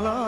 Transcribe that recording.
dalam